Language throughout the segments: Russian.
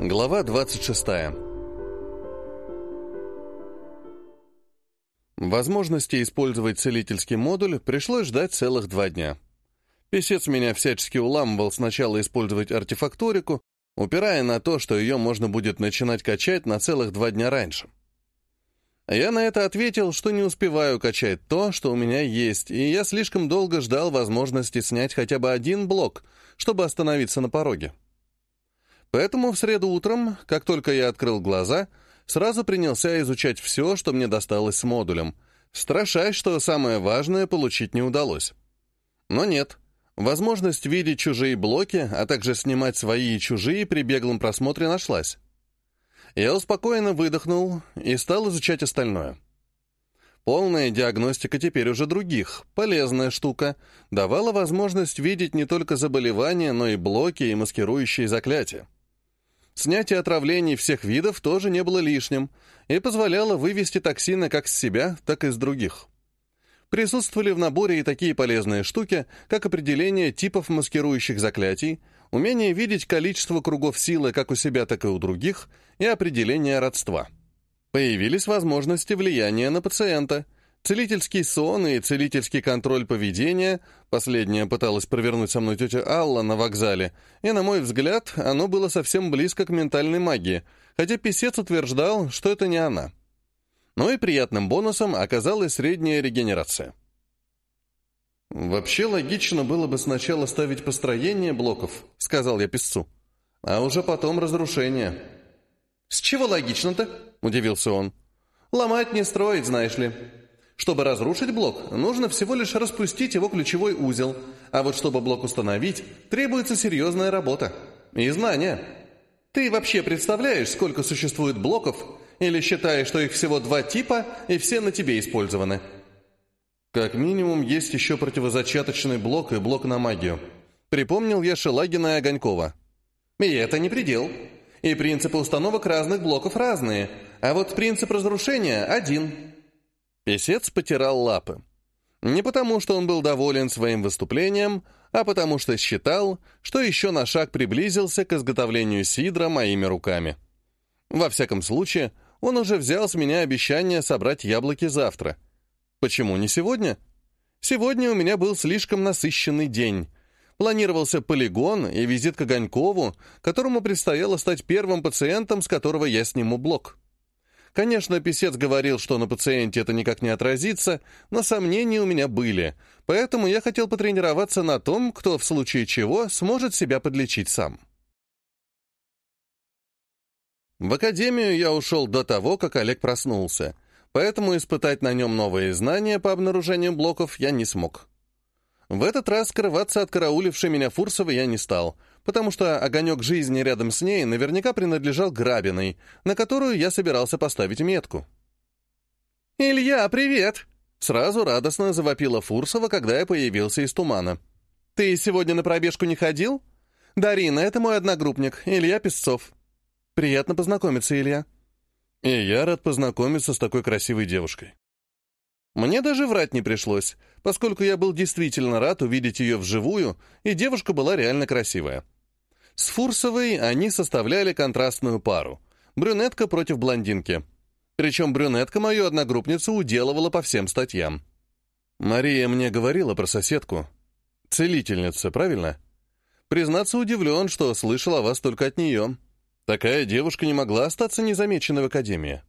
Глава 26. Возможности использовать целительский модуль пришлось ждать целых два дня. Песец меня всячески уламывал сначала использовать артефакторику, упирая на то, что ее можно будет начинать качать на целых два дня раньше. Я на это ответил, что не успеваю качать то, что у меня есть, и я слишком долго ждал возможности снять хотя бы один блок, чтобы остановиться на пороге. Поэтому в среду утром, как только я открыл глаза, сразу принялся изучать все, что мне досталось с модулем, страшась, что самое важное получить не удалось. Но нет. Возможность видеть чужие блоки, а также снимать свои и чужие при беглом просмотре нашлась. Я успокоенно выдохнул и стал изучать остальное. Полная диагностика теперь уже других, полезная штука, давала возможность видеть не только заболевания, но и блоки и маскирующие заклятия. Снятие отравлений всех видов тоже не было лишним и позволяло вывести токсины как с себя, так и с других. Присутствовали в наборе и такие полезные штуки, как определение типов маскирующих заклятий, умение видеть количество кругов силы как у себя, так и у других, и определение родства. Появились возможности влияния на пациента – Целительский сон и целительский контроль поведения, последнее пыталась провернуть со мной тетя Алла на вокзале, и, на мой взгляд, оно было совсем близко к ментальной магии, хотя писец утверждал, что это не она. Ну и приятным бонусом оказалась средняя регенерация. «Вообще логично было бы сначала ставить построение блоков», — сказал я писцу, «а уже потом разрушение». «С чего логично-то?» — удивился он. «Ломать не строить, знаешь ли». Чтобы разрушить блок, нужно всего лишь распустить его ключевой узел, а вот чтобы блок установить, требуется серьезная работа. И знания. Ты вообще представляешь, сколько существует блоков, или считаешь, что их всего два типа, и все на тебе использованы? Как минимум, есть еще противозачаточный блок и блок на магию. Припомнил я Шелагина и Огонькова. И это не предел. И принципы установок разных блоков разные, а вот принцип разрушения один – Песец потирал лапы. Не потому, что он был доволен своим выступлением, а потому что считал, что еще на шаг приблизился к изготовлению сидра моими руками. Во всяком случае, он уже взял с меня обещание собрать яблоки завтра. Почему не сегодня? Сегодня у меня был слишком насыщенный день. Планировался полигон и визит к Огонькову, которому предстояло стать первым пациентом, с которого я сниму блок. Конечно, писец говорил, что на пациенте это никак не отразится, но сомнения у меня были, поэтому я хотел потренироваться на том, кто в случае чего сможет себя подлечить сам. В академию я ушел до того, как Олег проснулся, поэтому испытать на нем новые знания по обнаружению блоков я не смог. В этот раз скрываться от караулившей меня Фурсова я не стал, потому что огонек жизни рядом с ней наверняка принадлежал Грабиной, на которую я собирался поставить метку. «Илья, привет!» Сразу радостно завопила Фурсова, когда я появился из тумана. «Ты сегодня на пробежку не ходил?» «Дарина, это мой одногруппник, Илья Песцов». «Приятно познакомиться, Илья». «И я рад познакомиться с такой красивой девушкой». Мне даже врать не пришлось, поскольку я был действительно рад увидеть ее вживую, и девушка была реально красивая. С Фурсовой они составляли контрастную пару. Брюнетка против блондинки. Причем брюнетка мою одногруппницу уделывала по всем статьям. Мария мне говорила про соседку. Целительница, правильно? Признаться, удивлен, что слышал о вас только от нее. Такая девушка не могла остаться незамеченной в академии.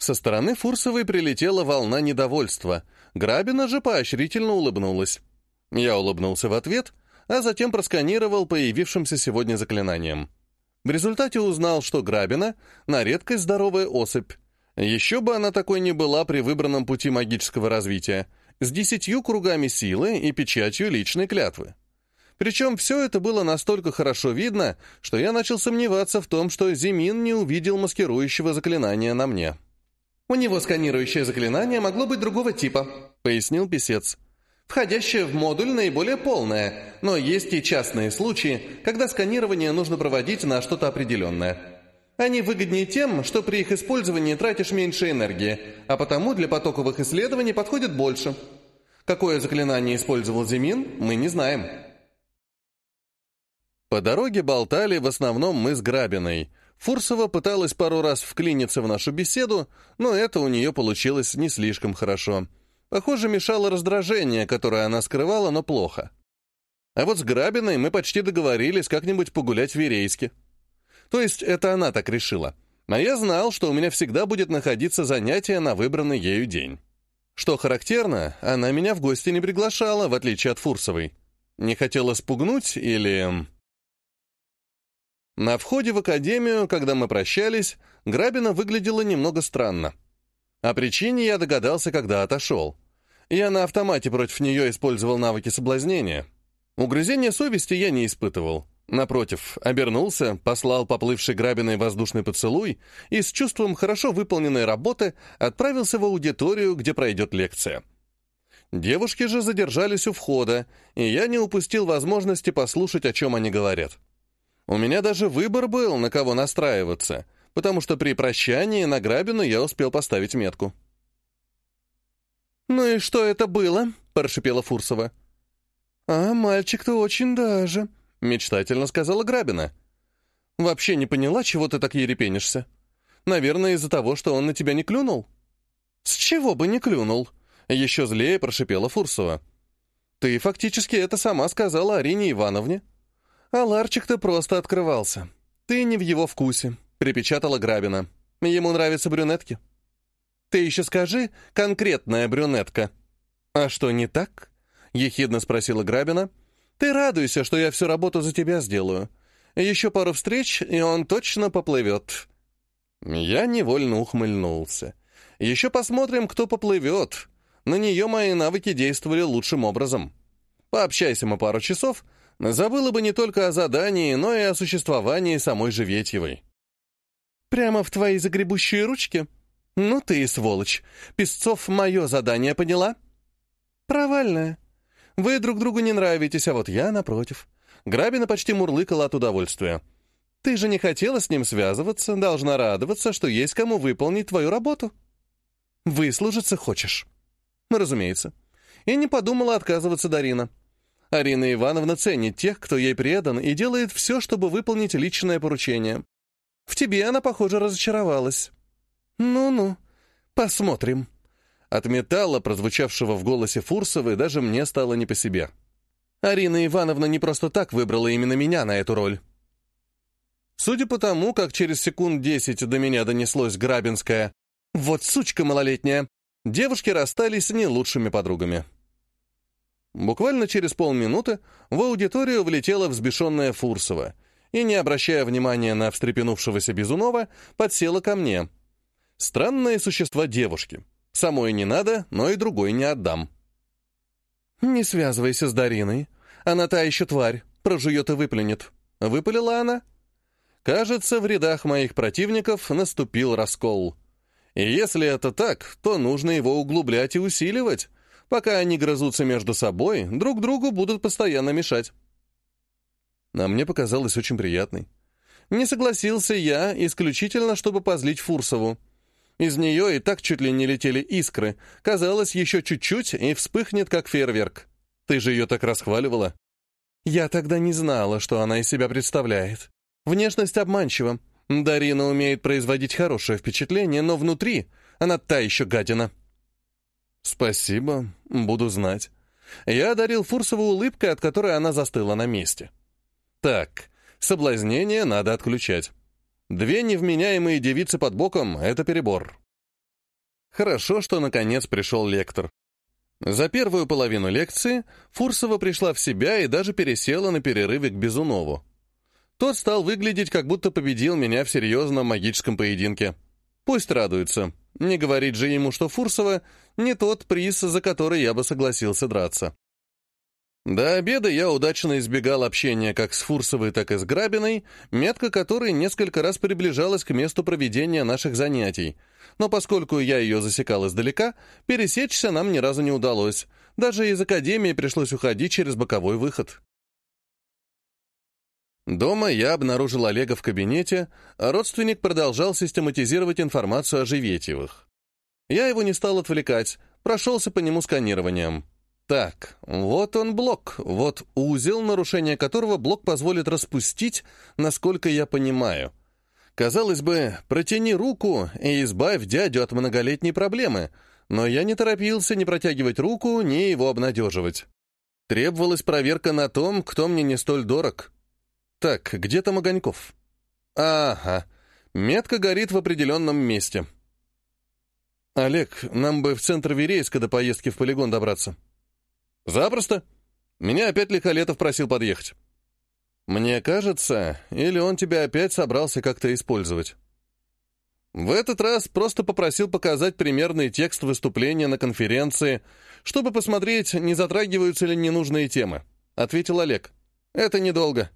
Со стороны Фурсовой прилетела волна недовольства. Грабина же поощрительно улыбнулась. Я улыбнулся в ответ, а затем просканировал появившимся сегодня заклинанием. В результате узнал, что Грабина — на редкость здоровая особь. Еще бы она такой не была при выбранном пути магического развития, с десятью кругами силы и печатью личной клятвы. Причем все это было настолько хорошо видно, что я начал сомневаться в том, что Зимин не увидел маскирующего заклинания на мне. «У него сканирующее заклинание могло быть другого типа», — пояснил писец. «Входящее в модуль наиболее полное, но есть и частные случаи, когда сканирование нужно проводить на что-то определенное. Они выгоднее тем, что при их использовании тратишь меньше энергии, а потому для потоковых исследований подходит больше. Какое заклинание использовал Зимин, мы не знаем». По дороге болтали в основном мы с Грабиной. Фурсова пыталась пару раз вклиниться в нашу беседу, но это у нее получилось не слишком хорошо. Похоже, мешало раздражение, которое она скрывала, но плохо. А вот с Грабиной мы почти договорились как-нибудь погулять в Верейске. То есть это она так решила. А я знал, что у меня всегда будет находиться занятие на выбранный ею день. Что характерно, она меня в гости не приглашала, в отличие от Фурсовой. Не хотела спугнуть или... На входе в академию, когда мы прощались, Грабина выглядела немного странно. О причине я догадался, когда отошел. Я на автомате против нее использовал навыки соблазнения. Угрызения совести я не испытывал. Напротив, обернулся, послал поплывший грабиной воздушный поцелуй и с чувством хорошо выполненной работы отправился в аудиторию, где пройдет лекция. Девушки же задержались у входа, и я не упустил возможности послушать, о чем они говорят. У меня даже выбор был, на кого настраиваться, потому что при прощании на Грабину я успел поставить метку. «Ну и что это было?» — прошипела Фурсова. «А мальчик-то очень даже», — мечтательно сказала Грабина. «Вообще не поняла, чего ты так ерепенишься. Наверное, из-за того, что он на тебя не клюнул». «С чего бы не клюнул?» — еще злее прошипела Фурсова. «Ты фактически это сама сказала Арине Ивановне. А Ларчик-то просто открывался. Ты не в его вкусе», — припечатала Грабина. «Ему нравятся брюнетки». «Ты еще скажи, конкретная брюнетка». «А что, не так?» — ехидно спросила Грабина, ты радуйся, что я всю работу за тебя сделаю. Еще пару встреч, и он точно поплывет». Я невольно ухмыльнулся. «Еще посмотрим, кто поплывет. На нее мои навыки действовали лучшим образом. Пообщайся мы пару часов, забыла бы не только о задании, но и о существовании самой Живетьевой». «Прямо в твои загребущие ручки? Ну ты и сволочь. Песцов мое задание поняла?» «Провальное. Вы друг другу не нравитесь, а вот я напротив. Грабина почти мурлыкала от удовольствия. Ты же не хотела с ним связываться, должна радоваться, что есть кому выполнить твою работу. Выслужиться хочешь? Разумеется. И не подумала отказываться Дарина. Арина Ивановна ценит тех, кто ей предан, и делает все, чтобы выполнить личное поручение. В тебе она, похоже, разочаровалась. Ну-ну, посмотрим. От металла, прозвучавшего в голосе Фурсовой, даже мне стало не по себе. Арина Ивановна не просто так выбрала именно меня на эту роль. Судя по тому, как через секунд десять до меня донеслось Грабинское «Вот сучка малолетняя», девушки расстались не лучшими подругами. Буквально через полминуты в аудиторию влетела взбешенная Фурсова и, не обращая внимания на встрепенувшегося Безунова, подсела ко мне. Странные существа девушки — Самой не надо, но и другой не отдам. «Не связывайся с Дариной. Она та еще тварь, прожует и выплюнет». Выпалила она. Кажется, в рядах моих противников наступил раскол. И если это так, то нужно его углублять и усиливать. Пока они грызутся между собой, друг другу будут постоянно мешать. А мне показалось очень приятной. Не согласился я исключительно, чтобы позлить Фурсову. Из нее и так чуть ли не летели искры. Казалось, еще чуть-чуть, и вспыхнет, как фейерверк. Ты же ее так расхваливала. Я тогда не знала, что она из себя представляет. Внешность обманчива. Дарина умеет производить хорошее впечатление, но внутри она та еще гадина. Спасибо, буду знать. Я одарил Фурсову улыбкой, от которой она застыла на месте. Так, соблазнение надо отключать. Две невменяемые девицы под боком — это перебор. Хорошо, что наконец пришел лектор. За первую половину лекции Фурсова пришла в себя и даже пересела на перерыве к Безунову. Тот стал выглядеть, как будто победил меня в серьезном магическом поединке. Пусть радуется. Не говорить же ему, что Фурсова — не тот приз, за который я бы согласился драться. До обеда я удачно избегал общения как с Фурсовой, так и с Грабиной, метка которой несколько раз приближалась к месту проведения наших занятий. Но поскольку я ее засекал издалека, пересечься нам ни разу не удалось. Даже из академии пришлось уходить через боковой выход. Дома я обнаружил Олега в кабинете, а родственник продолжал систематизировать информацию о Живетьевых. Я его не стал отвлекать, прошелся по нему сканированием. Так, вот он блок, вот узел, нарушение которого блок позволит распустить, насколько я понимаю. Казалось бы, протяни руку и избавь дядю от многолетней проблемы, но я не торопился ни протягивать руку, ни его обнадеживать. Требовалась проверка на том, кто мне не столь дорог. Так, где там Огоньков? Ага, метка горит в определенном месте. Олег, нам бы в центр Верейска до поездки в полигон добраться. Запросто. Меня опять Лихолетов просил подъехать. Мне кажется, или он тебя опять собрался как-то использовать. В этот раз просто попросил показать примерный текст выступления на конференции, чтобы посмотреть, не затрагиваются ли ненужные темы, ответил Олег. Это недолго.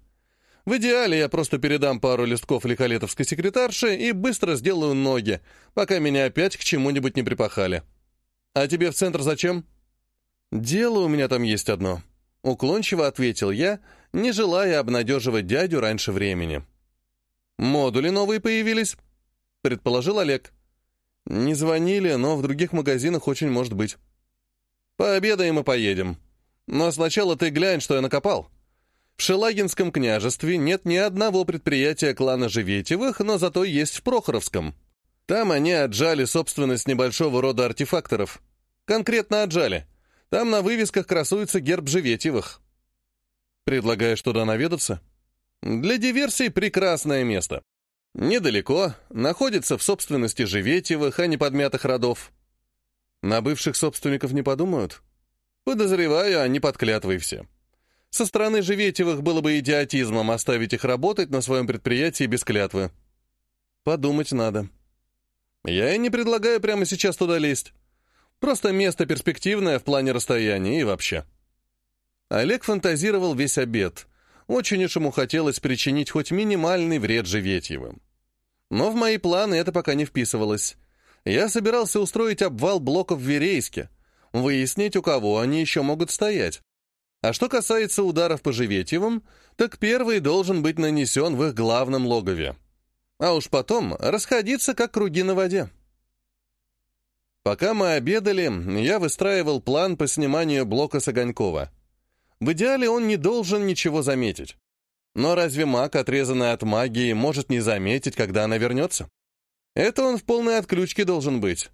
В идеале я просто передам пару листков лихолетовской секретарше и быстро сделаю ноги, пока меня опять к чему-нибудь не припахали. А тебе в центр зачем? Дело у меня там есть одно. Уклончиво ответил я, не желая обнадеживать дядю раньше времени. Модули новые появились, предположил Олег. Не звонили, но в других магазинах очень может быть. Пообедаем и поедем. Но сначала ты глянь, что я накопал. В Шелагинском княжестве нет ни одного предприятия клана Живетевых, но зато есть в Прохоровском. Там они отжали собственность небольшого рода артефакторов. Конкретно отжали. Там на вывесках красуется герб Живетевых. Предлагаешь туда наведаться? Для диверсий прекрасное место. Недалеко, находится в собственности Живетевых, а не подмятых родов. На бывших собственников не подумают? Подозреваю, они под клятвой все. Со стороны Живетевых было бы идиотизмом оставить их работать на своем предприятии без клятвы. Подумать надо. Я и не предлагаю прямо сейчас туда лезть. Просто место перспективное в плане расстояния и вообще. Олег фантазировал весь обед. Очень уж ему хотелось причинить хоть минимальный вред Живетьевым. Но в мои планы это пока не вписывалось. Я собирался устроить обвал блоков в Верейске, выяснить, у кого они еще могут стоять, а что касается ударов по Живетьевым, так первый должен быть нанесен в их главном логове. А уж потом расходиться, как круги на воде. Пока мы обедали, я выстраивал план по сниманию блока с Огонькова. В идеале он не должен ничего заметить. Но разве маг, отрезанный от магии, может не заметить, когда она вернется? Это он в полной отключке должен быть.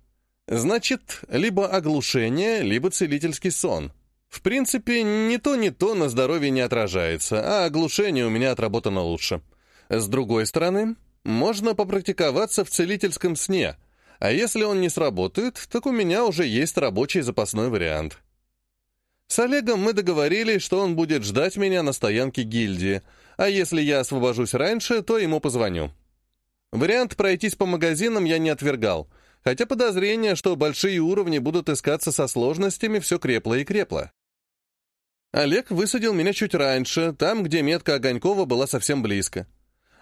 Значит, либо оглушение, либо целительский сон — в принципе, ни то, ни то на здоровье не отражается, а оглушение у меня отработано лучше. С другой стороны, можно попрактиковаться в целительском сне, а если он не сработает, так у меня уже есть рабочий запасной вариант. С Олегом мы договорились, что он будет ждать меня на стоянке гильдии, а если я освобожусь раньше, то ему позвоню. Вариант пройтись по магазинам я не отвергал, хотя подозрение, что большие уровни будут искаться со сложностями, все крепло и крепло. Олег высадил меня чуть раньше, там, где метка Огонькова была совсем близко.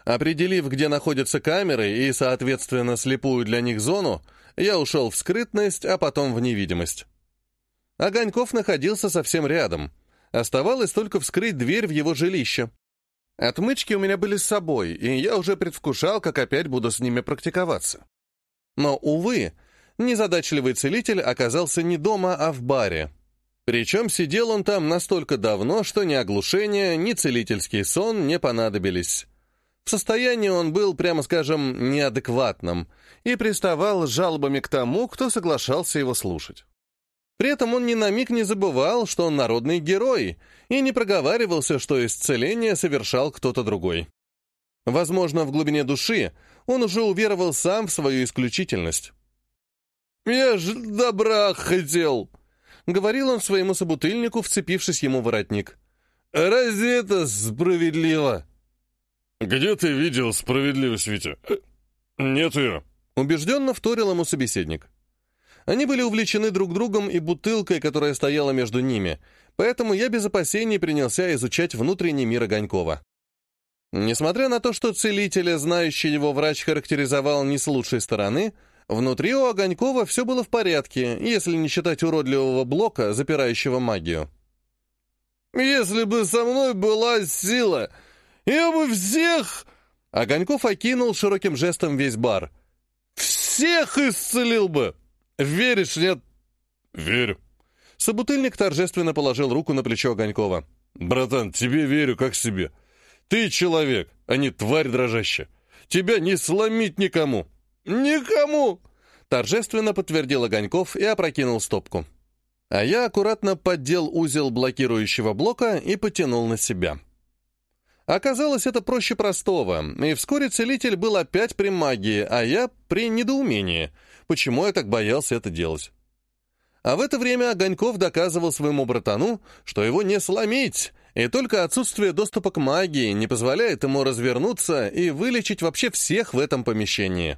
Определив, где находятся камеры и, соответственно, слепую для них зону, я ушел в скрытность, а потом в невидимость. Огоньков находился совсем рядом. Оставалось только вскрыть дверь в его жилище. Отмычки у меня были с собой, и я уже предвкушал, как опять буду с ними практиковаться. Но, увы, незадачливый целитель оказался не дома, а в баре. Причем сидел он там настолько давно, что ни оглушение, ни целительский сон не понадобились. В состоянии он был, прямо скажем, неадекватным и приставал с жалобами к тому, кто соглашался его слушать. При этом он ни на миг не забывал, что он народный герой, и не проговаривался, что исцеление совершал кто-то другой. Возможно, в глубине души он уже уверовал сам в свою исключительность. «Я ж добра хотел!» Говорил он своему собутыльнику, вцепившись ему в воротник. «Разве это справедливо?» «Где ты видел справедливость, Витя?» «Нет ее». Убежденно вторил ему собеседник. Они были увлечены друг другом и бутылкой, которая стояла между ними, поэтому я без опасений принялся изучать внутренний мир Огонькова. Несмотря на то, что целителя, знающий его врач, характеризовал не с лучшей стороны, Внутри у Огонькова все было в порядке, если не считать уродливого блока, запирающего магию. «Если бы со мной была сила, я бы всех...» Огоньков окинул широким жестом весь бар. «Всех исцелил бы! Веришь, нет?» «Верю». Собутыльник торжественно положил руку на плечо Огонькова. «Братан, тебе верю как себе. Ты человек, а не тварь дрожащая. Тебя не сломить никому». «Никому!» Торжественно подтвердил Огоньков и опрокинул стопку. А я аккуратно поддел узел блокирующего блока и потянул на себя. Оказалось, это проще простого, и вскоре целитель был опять при магии, а я при недоумении, почему я так боялся это делать. А в это время Огоньков доказывал своему братану, что его не сломить, и только отсутствие доступа к магии не позволяет ему развернуться и вылечить вообще всех в этом помещении.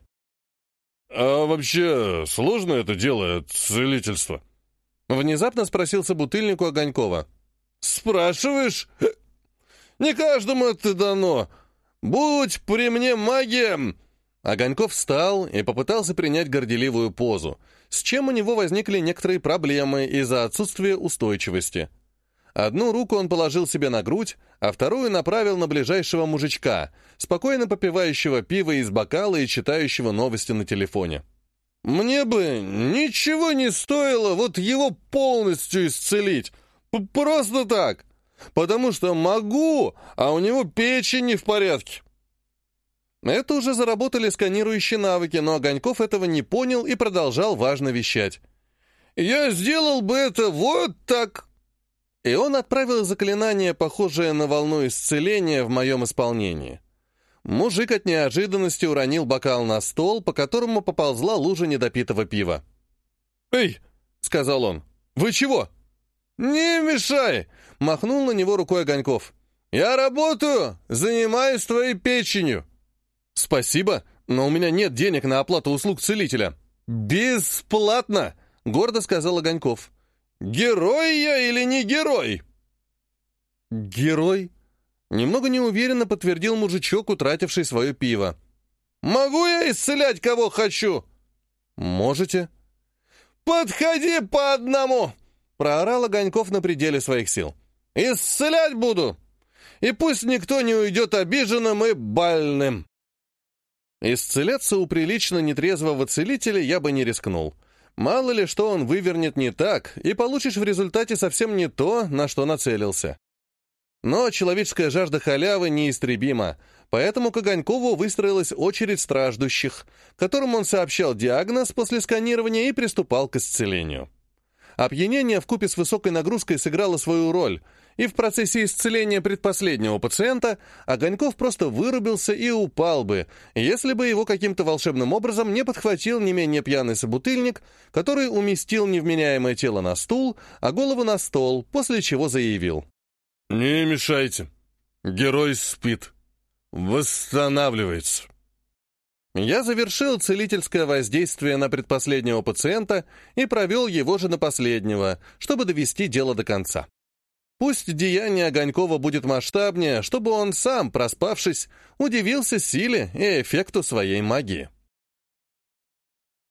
«А вообще сложно это дело, целительство?» Внезапно спросил собутыльнику Огонькова. «Спрашиваешь? Не каждому это дано. Будь при мне магия!» Огоньков встал и попытался принять горделивую позу, с чем у него возникли некоторые проблемы из-за отсутствия устойчивости. Одну руку он положил себе на грудь, а вторую направил на ближайшего мужичка, спокойно попивающего пиво из бокала и читающего новости на телефоне. «Мне бы ничего не стоило вот его полностью исцелить. Просто так. Потому что могу, а у него печень не в порядке». Это уже заработали сканирующие навыки, но Огоньков этого не понял и продолжал важно вещать. «Я сделал бы это вот так!» И он отправил заклинание, похожее на волну исцеления, в моем исполнении. Мужик от неожиданности уронил бокал на стол, по которому поползла лужа недопитого пива. «Эй!» — сказал он. «Вы чего?» «Не мешай!» — махнул на него рукой Огоньков. «Я работаю, занимаюсь твоей печенью». «Спасибо, но у меня нет денег на оплату услуг целителя». «Бесплатно!» — гордо сказал Огоньков. «Герой я или не герой?» «Герой?» — немного неуверенно подтвердил мужичок, утративший свое пиво. «Могу я исцелять кого хочу?» «Можете». «Подходи по одному!» — проорал Огоньков на пределе своих сил. «Исцелять буду! И пусть никто не уйдет обиженным и больным!» Исцеляться у прилично нетрезвого целителя я бы не рискнул. Мало ли, что он вывернет не так, и получишь в результате совсем не то, на что нацелился. Но человеческая жажда халявы неистребима, поэтому к Огонькову выстроилась очередь страждущих, которым он сообщал диагноз после сканирования и приступал к исцелению. Опьянение вкупе с высокой нагрузкой сыграло свою роль, и в процессе исцеления предпоследнего пациента Огоньков просто вырубился и упал бы, если бы его каким-то волшебным образом не подхватил не менее пьяный собутыльник, который уместил невменяемое тело на стул, а голову на стол, после чего заявил. «Не мешайте. Герой спит. Восстанавливается». Я завершил целительское воздействие на предпоследнего пациента и провел его же на последнего, чтобы довести дело до конца. Пусть деяние Огонькова будет масштабнее, чтобы он сам, проспавшись, удивился силе и эффекту своей магии.